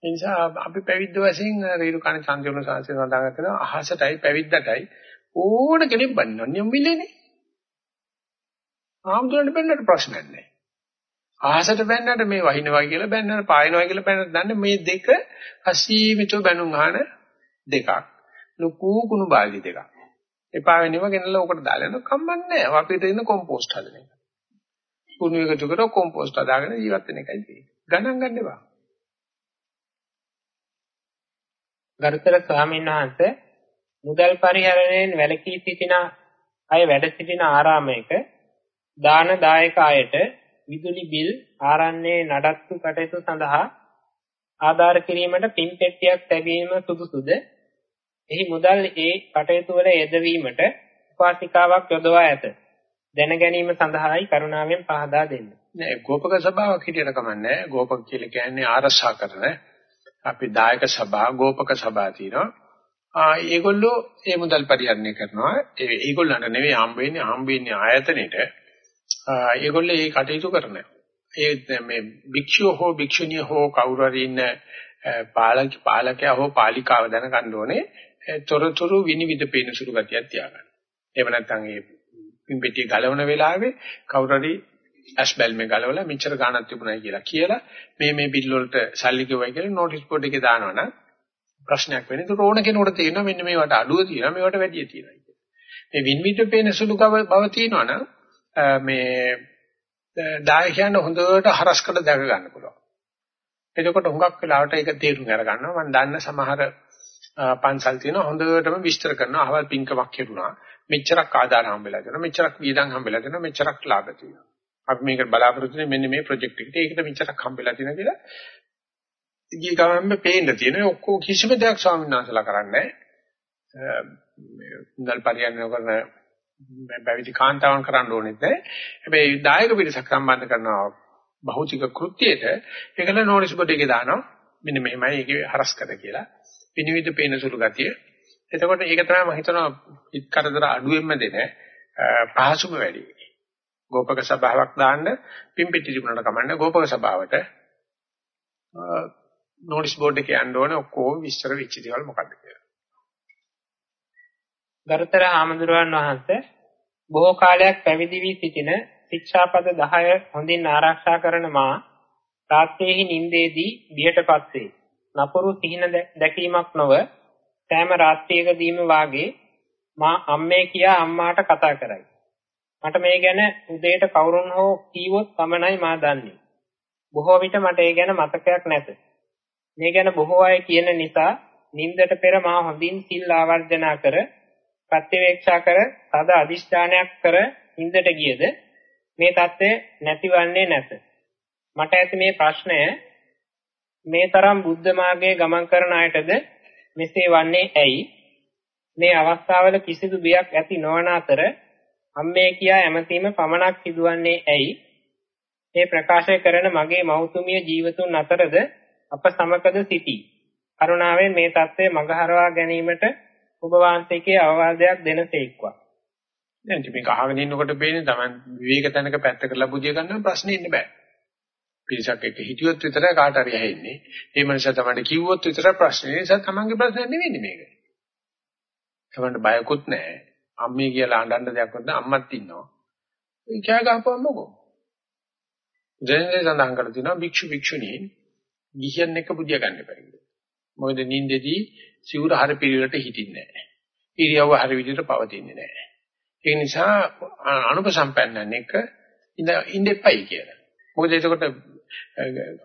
ඒ නිසා අපි පැවිද්ද වශයෙන් රේරුකාණ චන්ද්‍රවන සාංශය සඳහන් කරනවා අහසටයි පැවිද්දටයි ඕන කෙනෙක් බණිනවා නියමිලේනේ. ආම්දුරන්ට බැන්නට ප්‍රශ්නයක් නැහැ. ආහසට බැන්නට මේ වහිනවා කියලා බැන්නට පායනවා කියලා බැන්නට දන්නේ මේ දෙක අසීමිතව බැනුම් අහන දෙකක්. ලොකු කුණු බාල්දි දෙකක්. එපා වෙනව ගෙනල්ලා උකට දාලා යන කම්මන්නේ නැහැ. අපිට ඉන්න කොම්පෝස්ට් හදන එක. කුණු එකතු කර කොම්පෝස්ට් හදාගෙන ජීවත් වෙන එකයි තියෙන්නේ. ගණන් ගන්න එපා. ගරුතර ස්වාමීන් වහන්සේ මුදල් පරිහරණයෙන් වැළකී සිටින අය වැඩ සිටින ආරාමයක දාන දායක අයට විදුලි බිල් ආරණ්‍යයේ නඩත්තු කටයුතු සඳහා ආධාර කිරීමට පින් පෙට්ටියක් ලැබීම සුදුසුද? එහි මුදල් ඒ කටයුතු වල යෙදවීමට උපාසිකාවක් යොදවා ඇත. දැන ගැනීම සඳහායි කරුණාවෙන් පහදා දෙන්න. නෑ ගෝපක සභාවක් හිටියට කමන්නේ. ගෝපක කියලා කියන්නේ ආරක්ෂා කරන අපි දායක සභා, ගෝපක සභා තියෙනවා. ආ ඒගොල්ලෝ ඒ මුදල් පරිහරණය කරනවා. ඒ ඒගොල්ලන්ට නෙවෙයි හම්බ වෙන්නේ හම්බ වෙන්නේ ආයතනෙට. ඒගොල්ලෝ ඒ කටයුතු කරනවා. ඒ මේ භික්ෂුව හෝ භික්ෂුණිය හෝ කවුරු හරි ඉන්න පාලක පාලකයා හෝ පාලිකාව දැනගන්න ඕනේ තොරතුරු විනිවිද පේන සුළු ගතියක් තියාගන්න. එහෙම නැත්නම් ඒ පිම්පෙට්ටිය ගලවන වෙලාවේ කවුරු හරි ඇස්බල් මේ ගලවලා මෙච්චර ගාණක් තිබුණයි කියලා කියලා මේ මේ බිල් වලට සල්ලි ගෙවයි කියලා නෝටිස් බෝඩ් එකේ දානවනම් ප්‍රශ්නයක් වෙන්නේ. ඒක ඕන කෙනෙකුට තේරෙනවා මෙන්න මේවට අඩුව තියෙනවා මේවට වැඩිය තියෙනවා කියලා. මේ විනිවිද පේන සුළු බව තියෙනවනම් මේ දායකයන් හොඳට හරස්කට දැක ගන්න පුළුවන්. එතකොට හුඟක් වෙලාවට ඒක තේරුම් අරගන්නවා. මම දන්න සමහර පන්සල් තියෙනවා හොඳටම විස්තර කරනවා. අහවල් පින්කමක් කෙරුණා. මෙච්චරක් ආදාන හම්බෙලා දෙනවා. මෙච්චරක් වියදම් හම්බෙලා දෙනවා. මෙච්චරක් ලාභ තියෙනවා. අපි මේකට බලාපොරොත්තු වෙන්නේ මෙන්න මේ ප්‍රොජෙක්ට් එකට. ඒකට මෙච්චරක් හම්බෙලා තියෙනවා කියලා. ඉගී ගමන්ම පේන්න තියෙනවා. ඔක්කොම කිසිම දෙයක් ස්වාමීන් වහන්සේලා කරන්නේ නැහැ. මුදල් පරිහරණය කරන පැවිදි කාන්තාවන් කරන්න ඕනෙත් නැහැ. හැබැයි දායක පිරිසක් සම්බන්ධ කරනවා භෞතික කෘත්‍යයට ඒකල නෝනිස් බොඩ් එකේ දානවා. මෙන්න මෙහෙමයි ඒකේ හරස් කර කියලා. පිනිවිද පේන සුළු ගතිය එතකොට ඒක තමයි මම හිතනවා හිත කරදර අඩුවෙන්ම දෙන පහසුම වැඩි. ගෝපක සභාවක් දාන්න පිම්පිටි තිබුණාට කමන්න ගෝපක සභාවට නෝටිස් බෝඩ් එකේ යන්න ඕනේ ඔක්කොම විස්තර වෙච්ච දේවල් මොකක්ද කියලා. ගරුතර ආමඳුරන් වහන්සේ බොහෝ කාලයක් පැවිදි වී සිටින ශික්ෂාපද 10 හොඳින් ආරක්ෂා කරන මා රාත්‍රියේ නිින්දේදී බියටපත් වේ. නපුරු සිහින දැකීමක් නොව සෑම රාත්‍රියකදීම වාගේ මා අම්මේ කියා අම්මාට කතා කරයි. මට මේ ගැන උදේට කවුරුන් හෝ කීවොත් පමණයි මා දන්නේ. බොහෝ විට මට ඒ ගැන මතකයක් නැත. මේ ගැන බොහෝ අය කියන නිසා නින්දට පෙර මා හොඳින් සිල් ආවර්ජනා කර ප්‍රත්‍යවේක්ෂා කර සද අදිෂ්ඨානයක් කර නින්දට ගියද මේ தත්ත්වය නැතිවන්නේ නැත. මට ඇති මේ ප්‍රශ්නය මේ තරම් බුද්ධ මාර්ගයේ ගමන් කරන අයටද මෙසේ වන්නේ ඇයි? මේ අවස්ථාවල කිසිදු බියක් ඇති නොවන අතර අම්මේ කියා ඇමතීම පමණක් සිදුවන්නේ ඇයි? මේ ප්‍රකාශය කරන මගේ මෞතුමිය ජීවතුන් අතරද අප සමකද සිටී. කරුණාවෙන් මේ தත්ත්වය මගහරවා ගැනීමට ඔබ වහන්සේගේ අවවාදයක් දෙනසේක්වා. දැන් මේක අහගෙන ඉන්නකොට පේන්නේ Taman විවේක තැනක පැත්ත කරලා බුදිය ගන්න ප්‍රශ්නේ ඉන්න බෑ. පිරිසක් එක්ක හිටියොත් විතරයි කාට හරි ඇහෙන්නේ. ඒ මනුස්සයා තමයි කිව්වොත් විතරයි ප්‍රශ්නේ. ඒ නිසා Tamanගේ ප්‍රශ්නයක් නෙවෙයි මේක. Tamanට බයකුත් නැහැ. අම්මේ කියලා අඬන්න දෙයක් නැත්නම් අම්මත් ඉන්නවා. ඒ කෑ ගහපුවම මොකෝ? දැනෙන්නේ සඳහන් කර තිනවා භික්ෂු භික්ෂුණී ගිහියන් එක බුදිය ගන්න බැරි. මොකද නින්දෙදී සිවුර හර පිළිවෙලට හිටින්නේ නැහැ. ඉරියව්ව හර විදිහට පවතින්නේ නැහැ. ඒ නිසා අනුපසම්පන්නන් එක ඉඳ ඉඳෙපයි කියලා. මොකද එතකොට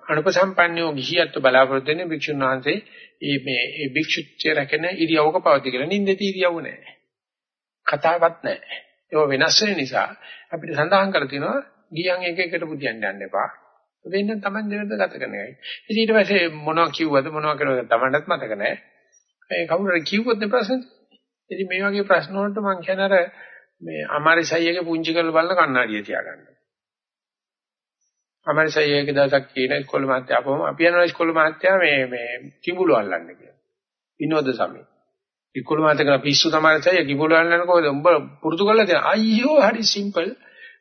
අනුපසම්පන්නයෝ ගිහියත් බලාපොරොත්තු වෙන්නේ භික්ෂුන් වහන්සේ මේ මේ භික්ෂුත්වය රැකෙන ඉරියව්වක පවතී කියලා. නින්දෙදී ඉරියව්ව නැහැ. කතාවක් නැහැ. ඒක වෙනස් වෙන නිසා අපිට සඳහන් කරලා තියෙනවා ගියන් එක එකට පුදියන්න යන්න එපා. වෙන්න Taman දෙවිද ගත කරන එකයි. ඉතින් ඊට පස්සේ මොනවා කිව්වද මොනවා කරුවද Tamanටත් මතක නැහැ. ඒ කවුරු හරි කිව්වොත් නේ ප්‍රශ්න. ඉතින් මේ වගේ ප්‍රශ්න වලට මම කියන අර මේ අමාරිසයියගේ පුංචි කරලා බලන කණ්ණාඩිය තියාගන්න. අමාරිසයියගේ දවසක් කියන ඉස්කෝලේ මාත්‍යා අපවම අපි යනවා ඉස්කෝලේ මාත්‍යා මේ මේ කිඹුල අල්ලන්න කියලා. විනෝද සමේ. ඉස්කෝලේ මාත්‍යා පිස්සු තමයි සයිය කිඹුල අල්ලන්න කොහෙද උඹ පුරුදු කරලා තියෙන. අයියෝ හරි සිම්පල්.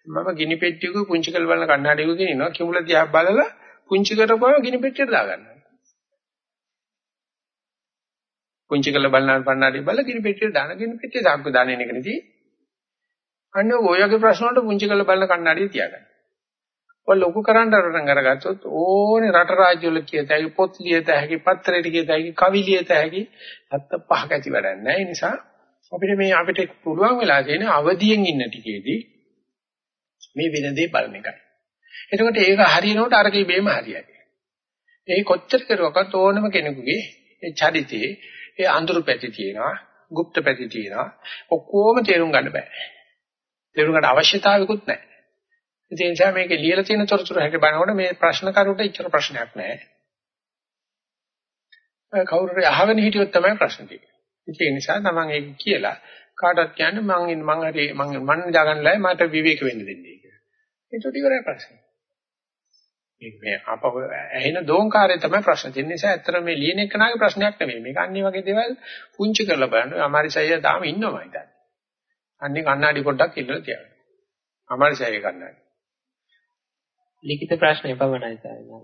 මම ගිනි පෙට්ටියක පුංචි කරලා බලන කණ්ණාඩියක කියනවා කිඹුල දිහා බලලා පුංචි කරපුවම ගිනි පෙට්ටියට දාගන්නවා. පුංචි කරලා බලන කණ්ණාඩිය බලලා ගිනි පෙට්ටියට දාන ගිනි පෙට්ටිය දාපු දාන්නේ නෙකනදී අන්න ඔයගේ ප්‍රශ්න වලට පුංචි කරලා බලන කණ්ණාඩිය තියාගන්න. ඔය ලොකු කරන්න රටන් අරගත්තොත් ඕනේ රට රාජ්‍ය වල කියත හැකි පොත් ලියත හැකි පත්‍රයට කියත හැකි කවි ලියත හැකි අත්ත පහක ඇති වැඩක් නැහැ. ඒ නිසා අපිට මේ අපිට පුළුවන් වෙලා තියෙන අවදියෙන් ඉන්න ටිකේදී මේ වෙන දේ බලන එකයි. එතකොට ඒක හරියනකොට අරකේ බේම හරියයි. ඒ කොච්චර කරුවකත් ඕනම කෙනෙකුගේ ඒ චරිතේ ඒ අඳුරු පැති තියෙනවා, গুপ্ত පැති තියෙනවා. ඔක්කොම තේරුම් ගන්න බෑ. තේරුම් ගන්න අවශ්‍යතාවයකුත් නැහැ. ඒ නිසා මේක ලියලා තියෙන තොරතුරු හැක බලනකොට මේ ප්‍රශ්න කරුට ඉච්චර ප්‍රශ්නයක් නැහැ. කවුරු හරි අහගෙන හිටියොත් තමයි ප්‍රශ්න තියෙන්නේ. ඒ නිසා තමන් ඒක කියලා කාටවත් කියන්නේ මං මං හරි මං මන් දාගන්නලයි මට විවේක වෙන්න දෙන්නේ ඒක ටිකරයි ප්‍රශ්නේ. මේ අපව ඇහෙන දෝංකාරය තමයි ප්‍රශ්න. ඒ නිසා ඇත්තට මේ ලියන එකනාගේ ප්‍රශ්නයක් නෙමෙයි. මේක අන්නේ වගේ දේවල් පුංචි කරලා බලන්න. අමාරිසය දාම ඉන්නවා ඉතින්. අන්නේ කණ්ණාඩි පොඩ්ඩක් ඉල්ලලා තියන්න. අමාරිසය කණ්ණාඩි. ලිඛිත ප්‍රශ්න එපමණයි සාරා.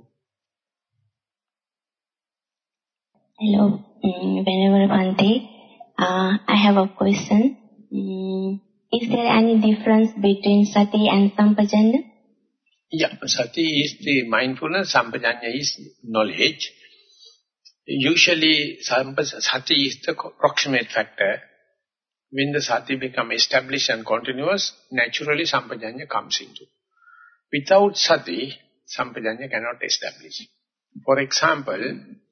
Hello, Venerable Bhante. Uh, I have a question. Um, is there any difference between sati and sampajanya? Yeah, sati is the mindfulness, sampajanya is knowledge. Usually, sati is the proximate factor. When the sati become established and continuous, naturally sampajanya comes into. Without sati, sampajanya cannot establish. For example,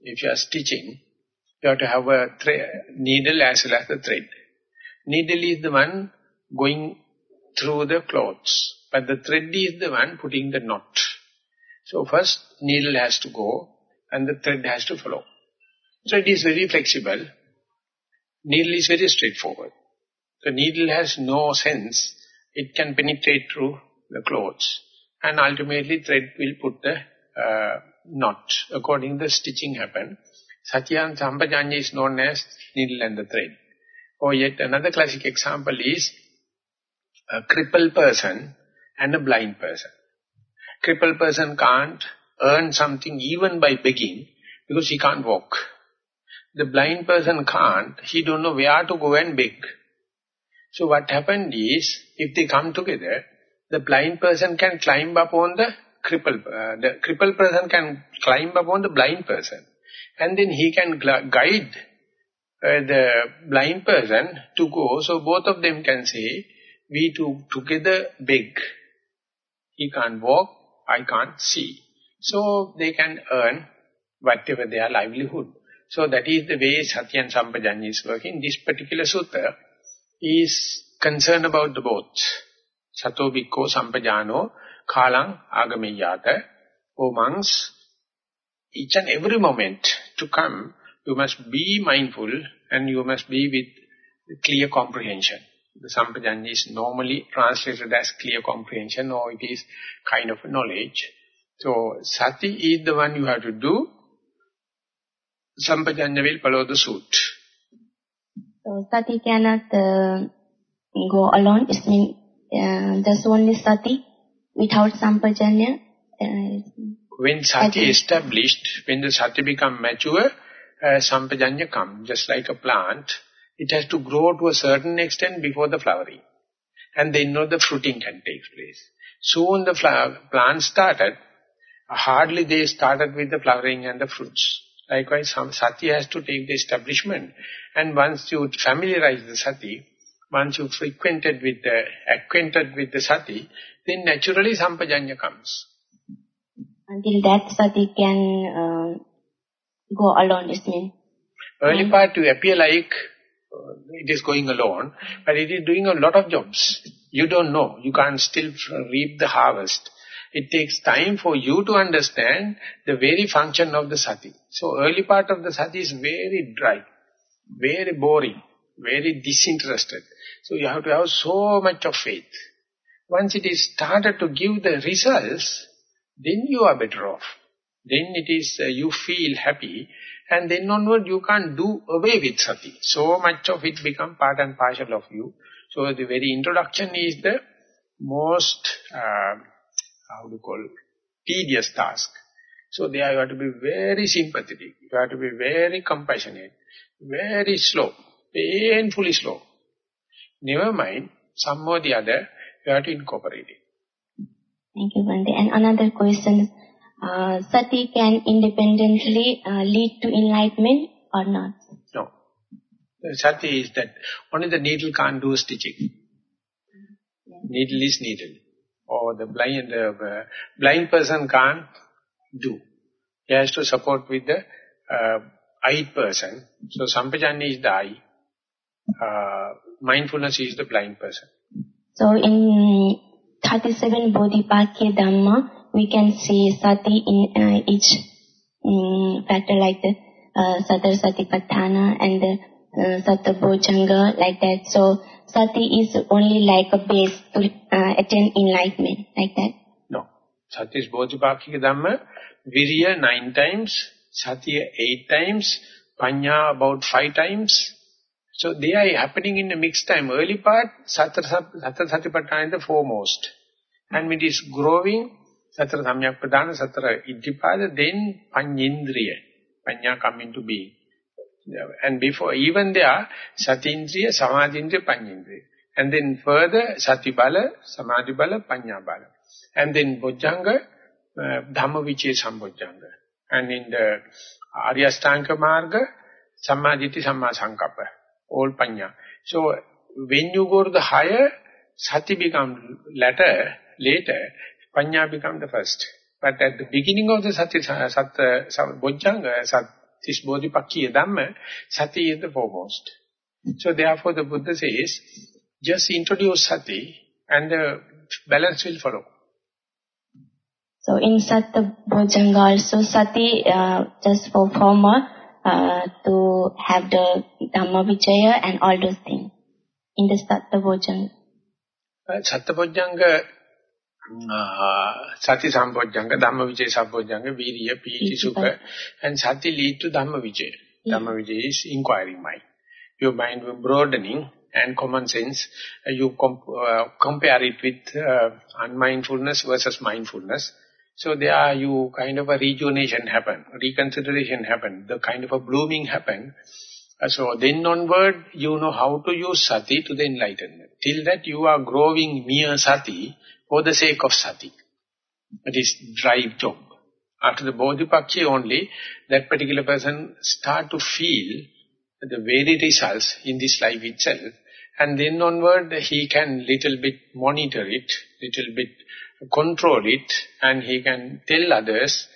if you are stitching, you have to have a needle as well as the thread. Needle is the one going through the clothes, but the thread is the one putting the knot. So first needle has to go and the thread has to follow. Thread is very flexible. Needle is very straightforward. The needle has no sense. It can penetrate through the clothes and ultimately thread will put the uh, knot. According to the stitching happen, Satya and Sampajanya is known as needle and the thread. Or yet another classic example is a crippled person and a blind person. Crippled person can't earn something even by begging because he can't walk. The blind person can't, he don't know where to go and beg. So what happened is, if they come together, the blind person can climb up on the crippled, uh, the crippled person can climb up on the blind person. And then he can guide uh, the blind person to go. So both of them can say, we two together beg. He can't walk, I can't see. So they can earn whatever their livelihood. So that is the way Satya and is working. This particular sutta is concerned about the both. Sato Sampajano Kalang Agamiyata. O monks, each and every moment to come, you must be mindful and you must be with clear comprehension. The Sampajanya is normally translated as clear comprehension or it is kind of knowledge. So, Sati is the one you have to do. Sampajanya will follow the suit. So, Sati cannot uh, go alone. It means uh, just only Sati without Sampajanya. Uh, when Sati is established, when the Sati become mature, uh, Sampajanya comes. Just like a plant, it has to grow to a certain extent before the flowering. And then know the fruiting can take place. Soon the flower, plant started, hardly they started with the flowering and the fruits. Likewise, some sati has to take the establishment. And once you familiarize the sati, once you frequented with the, acquainted with the sati, then naturally sampajanya comes. Until that sati can uh, go alone, is mean? Early part to appear like it is going alone, but it is doing a lot of jobs. You don't know. You can't still reap the harvest. It takes time for you to understand the very function of the sati. So early part of the sati is very dry, very boring, very disinterested. So you have to have so much of faith. Once it is started to give the results, then you are better off. Then it is, uh, you feel happy, and then onward you can't do away with sati. So much of it become part and parcel of you. So the very introduction is the most uh, how you call, tedious task. So there you have to be very sympathetic, you have to be very compassionate, very slow, painfully slow. Never mind, some or the other, you have to incorporate it. Thank you, Bhante. And another question, uh, sati can independently uh, lead to enlightenment or not? No. The sati is that only the needle can't do stitching. Yeah. Needle is needle or the blind uh, blind person can't do. He has to support with the uh, eyed person. So Sampajanya is the eye. Uh, mindfulness is the blind person. So in 37 Bodhipakya Dhamma, we can see sati in uh, each um, factor like the uh, Satar Satipatthana and the uh, Satabhojanga like that. So sati is only like a base to uh, attain enlightenment, like that? No. Sati is Bodhipakkhika Dhamma, Virya nine times, Sati eight times, Panya about five times. So they are happening in a mixed time. Early part, Satra Satipatthana is the foremost. And it is growing, Satra Samyak Satra Iddhipada, then Panyendriya, Panya come into being. And before, even there, Satindriya, Samadhindriya, Panyindriya. And then further, Sati Bala, Samadhi Bala, Panya Bala. And then Bojjhanga, uh, Dhammavichaya Sambojjhanga. And in the Aryastanga Marga, Samadhiti Samma Sankappa. All Panya. So, when you go to the higher, Sati becomes later, later, Panya become the first. But at the beginning of the Sati, Sat, Sat, Bojjhanga, Sat, this Bodhipakya Dhamma, Sati is the foremost. So therefore the Buddha says, just introduce Sati and the balance will follow. So in Satta Bojjhanga also Sati uh, just for former uh, to have the Dhamma Vichaya and all those things in the Satta Bojjhanga. Uh, Satta sati sambojjanga, dhamma vijay sambojjanga, viriya, piti, sukha, and sati lead to dhamma vijay. Dhamma vijay is inquiring mind. your mind will broadening and common sense, uh, you comp uh, compare it with uh, unmindfulness versus mindfulness. So there you kind of a rejuvenation happen, reconsideration happen, the kind of a blooming happen. Uh, so then onward, you know how to use sati to the enlightenment. Till that you are growing mere sati for the sake of sati. That is drive job. After the bodhipakya only, that particular person start to feel the very results in this life itself. And then onward, he can little bit monitor it, little bit control it, and he can tell others,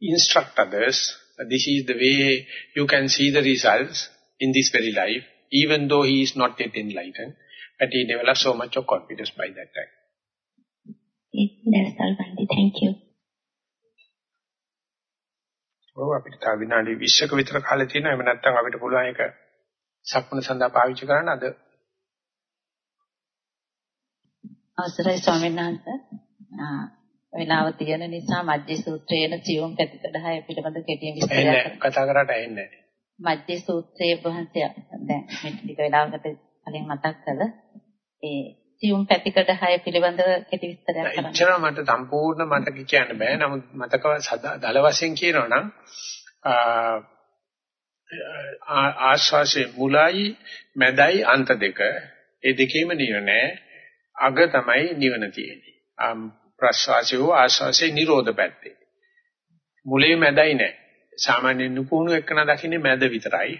instruct others, this is the way you can see the results in this very life, even though he is not yet enlightened, but he develops so much of confidence by that time. That's all, Bandi. Thank you. ඔව් අපිට තව විනාඩි 20ක විතර කාලේ තියෙනවා. එහෙම නැත්නම් අපිට පුළුවන් ඒක සක්මන සඳහා පාවිච්චි කරන්න අද. අවසරයි ස්වාමීන් වහන්සේ. වෙලාව තියෙන නිසා මජ්ජේ සූත්‍රයේන සියුම් පැතිකඩ 6 පිළිබඳ කෙටි විස්තරයක් කතා කරාට ඇහෙන්නේ නැහැ. මජ්ජේ සූත්‍රයේ වහන්සේ දැන් මේ ටික වෙලාවකට කලින් මතක් කළා. ඒ සියුම් පැතිකඩ 6 පිළිබඳව කෙටි විස්තරයක් කරන්න. එච්චර මට සම්පූර්ණ මතක කියන්න බෑ. නමුත් මතකව දල වශයෙන් කියනවා නම් ආශ්වාසයේ මුලයි මැදයි අන්ත දෙක ඒ දෙකේම නිවන අග තමයි නිවන තියෙන්නේ. ප්‍රශ්වාසය හෝ ආශ්වාසයේ නිරෝධ පැත්තේ. මුලේ මැදයි නැහැ. සාමාන්‍ය නුපුණු එක්කන දකින්නේ මැද විතරයි.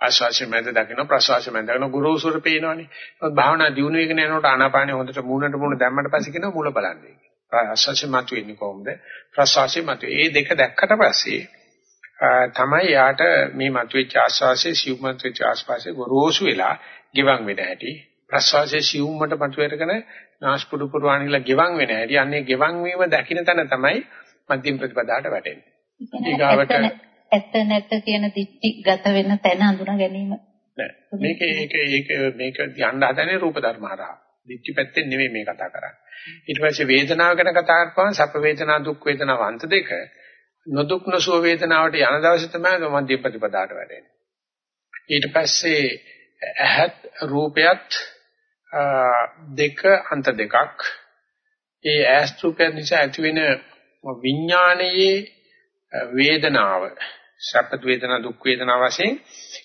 ආශ්වාසය මැද දකින්න ප්‍රශ්වාසය මැද දකින්න ගුරුසුර පේනවනේ. ඒත් භාවනා දියුණු වෙගෙන යනකොට ආනාපානෙ හොඳට මූණට මූණ දැම්මට පස්සේ කියනවා මුල බලන්නේ. ආශ්වාසය මතුවෙන්නේ කොහොමද? ප්‍රශ්වාසය මතුවේ. මේ දෙක දැක්කට පස්සේ තමයි යාට මේ මතුවෙච්ච ආශ්වාසයේ සිව් මතුවෙච්ච ආශ්වාසයේ ගොරෝසු වෙලා ගිවන් වෙන හැටි. ප්‍රශ්වාසයේ සිව්මට මතුවෙරගෙන නාස්පුඩු පුරවාණිලා ගිවන් වෙන හැටි. අන්නේ ගිවන් වීම දකින්න තැන තමයි මධ්‍යම ප්‍රතිපදාට වැටෙන්නේ. ඊගාවට ඇත්ත නැත්ත කියන දිට්ටි ගත වෙන තැන හඳුනා ගැනීම. නෑ. මේක ඒක ඒක මේක යන්න හදනේ රූප ධර්ම හරහා. දිට්ටි පැත්තෙන් නෙමෙයි මේ කතා කරන්නේ. ඊට පස්සේ වේදනාව ගැන කතා කරපුවම සැප වේදනා දුක් වේදනා අන්ත දෙක නොදුක් නොසුව වේදනාවට යන දවසේ තමයි මධ්‍ය ප්‍රතිපදාට වැටෙන්නේ. ඊට පස්සේ ඇහත් රූපයත් දෙක අන්ත දෙකක්. ඒ ඇස් රූපයන් නිසා ඇතිවෙන විඥානයේ වේදනාව සැප වේදනා දුක් වේදනා වශයෙන්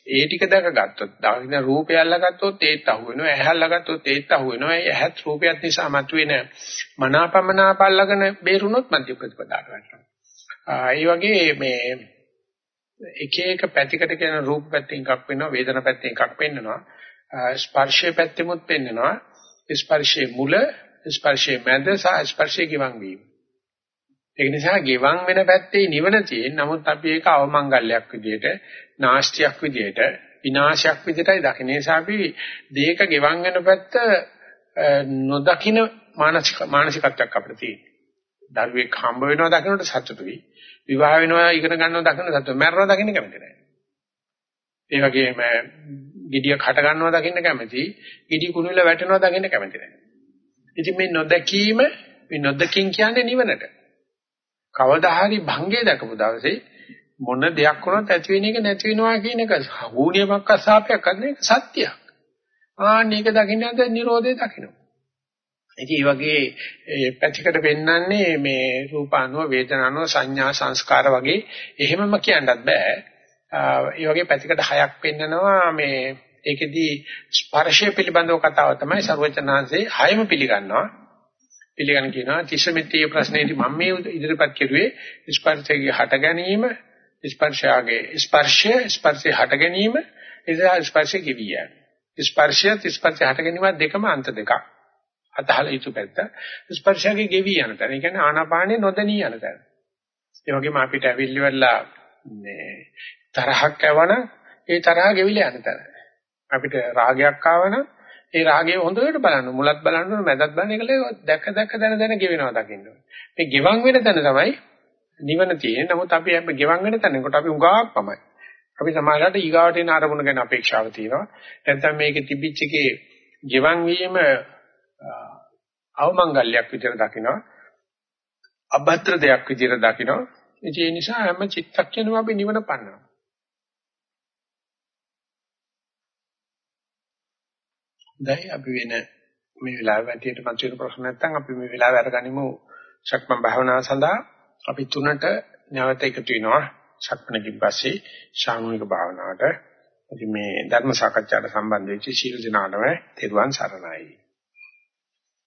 ඒ ටික දැකගත්තොත් දකින්න රූපය අල්ලගත්තොත් ඒත් අහු වෙනවා ඇහැ අල්ලගත්තොත් ඒත් අහු වෙනවා. ඒ ඇහත් රූපයත් නිසා මතුවෙන මනාපමනාප අල්ලගෙන බේරුණොත් මධ්‍ය ප්‍රතිපදාට වැටෙනවා. ඒ වගේ මේ එක එක පැතිකඩ කියන රූප පැත්තෙන් එකක් වෙනවා වේදනා පැත්තෙන් එකක් පෙන්වනවා ස්පර්ශයේ පැත්තෙමුත් පෙන්වනවා ස්පර්ශයේ මුල ස්පර්ශයේ මැද සහ ස්පර්ශයේ ගිවන් වීම ඒක නිසා ගෙවන් වෙන පැත්තේ නිවන තියෙන. නමුත් අපි ඒක අවමංගල්‍යයක් විදියට, නාස්තියක් විදියට, විනාශයක් විදියටයි දකින්නේ. නිසා අපි දෙයක ගෙවන් වෙන පැත්ත නොදකින මානසික මානසිකත්වයක් අපිට තියෙනවා. දරුවෙක් හම්බ වෙනවා දකින්නට සතුටුයි. විවාහ වෙනවා ඉගෙන ගන්නවා දකින්න සතුටුයි. මරනවා දකින්න කැමති නැහැ. ඒ වගේම gediya කට ගන්නවා දකින්න කැමති. gediy කුණුවිල වැටෙනවා දකින්න කැමති නැහැ. ඉතින් මේ නොදකීම මේ නොදකින් කියන්නේ නිවනට. කවදා හරි භංගේ දැකපු දවසේ මොන දෙයක් වුණත් ඇති වෙන එක නැති වෙනවා කියන එක හුණියමක් අසාපයක් අන්න ඒක සත්‍යයක්. ආන්න ඒක දකින්න නැද නිරෝධය දකින්න. ඉතින් මේ වගේ පැතිකඩ පෙන්වන්නේ මේ රූපානුව වේදනානුව සංඥා සංස්කාර වගේ එහෙමම කියන්නත් බෑ. ඒ වගේ පැතිකඩ හයක් පෙන්නනවා මේ ඒකෙදි ස්පර්ශය පිළිබඳව කතාව තමයි ਸਰවචනාංශේ හයම පිළිගන්නවා. පිළිගන්න කියනවා තිසමිතිය ප්‍රශ්නේදී මම මේ ඉදිරිපත් කෙරුවේ ස්පර්ශයේ හට ගැනීම ස්පර්ශයගේ ස්පර්ශය ස්පර්ශයේ හට ගැනීම එදා ස්පර්ශයේ කිවිය. ස්පර්ශය ස්පර්ශයේ හට ගැනීම දෙකම අන්ත දෙකක්. අතහල යුතු පැත්ත ස්පර්ශයේ ගෙවි යන තැන. ඒ කියන්නේ ආනාපානේ නොදණී යන තැන. ඒ වගේම අපිට ඇවිල්ලිවලා මේ තරහක් ඇවන ඒ තරහ ගෙවිලා යන තැන. අපිට රාගයක් ආවනම් ඒ රාගය හොඳට බලන්න මුලත් බලන්න ඕන මැදත් බලන්න ඒකල දැක දැක දන දන ගෙවෙනවා දකින්න ඕනේ. මේ ගෙවන් වෙන තැන තමයි නිවන තියෙන්නේ. නමුත් අපි හැබැයි ගෙවන් වෙන තැනකට අපි උගාවක් පමයි. අපි සමාජයට ඊගාවට එන අරමුණ ගැන අපේක්ෂාව තියෙනවා. නැත්නම් මේකේ තිබිච්ච එකේ ගෙවන් වීම අවමංගල්‍යයක් විදිහට දකිනවා. අභද්‍ර දෙයක් විදිහට දකිනවා. ඒ නිසා හැම චිත්තක්ෂණම අපි නිවන පන්නනවා. දැන් අපි වෙන මේ වෙලාව වැටියට මත වෙන ප්‍රශ්න නැත්නම් අපි මේ වෙලාව අරගනිමු සක්මන් භාවනාව සඳහා. අපි තුනට නැවත එකතු වෙනවා සක්මනකින් පස්සේ ශාමූලික භාවනාවට. ඉතින් මේ ධර්ම සාකච්ඡාවට සම්බන්ධ වෙච්ච ශීල දිනානම තෙරුවන් සරණයි.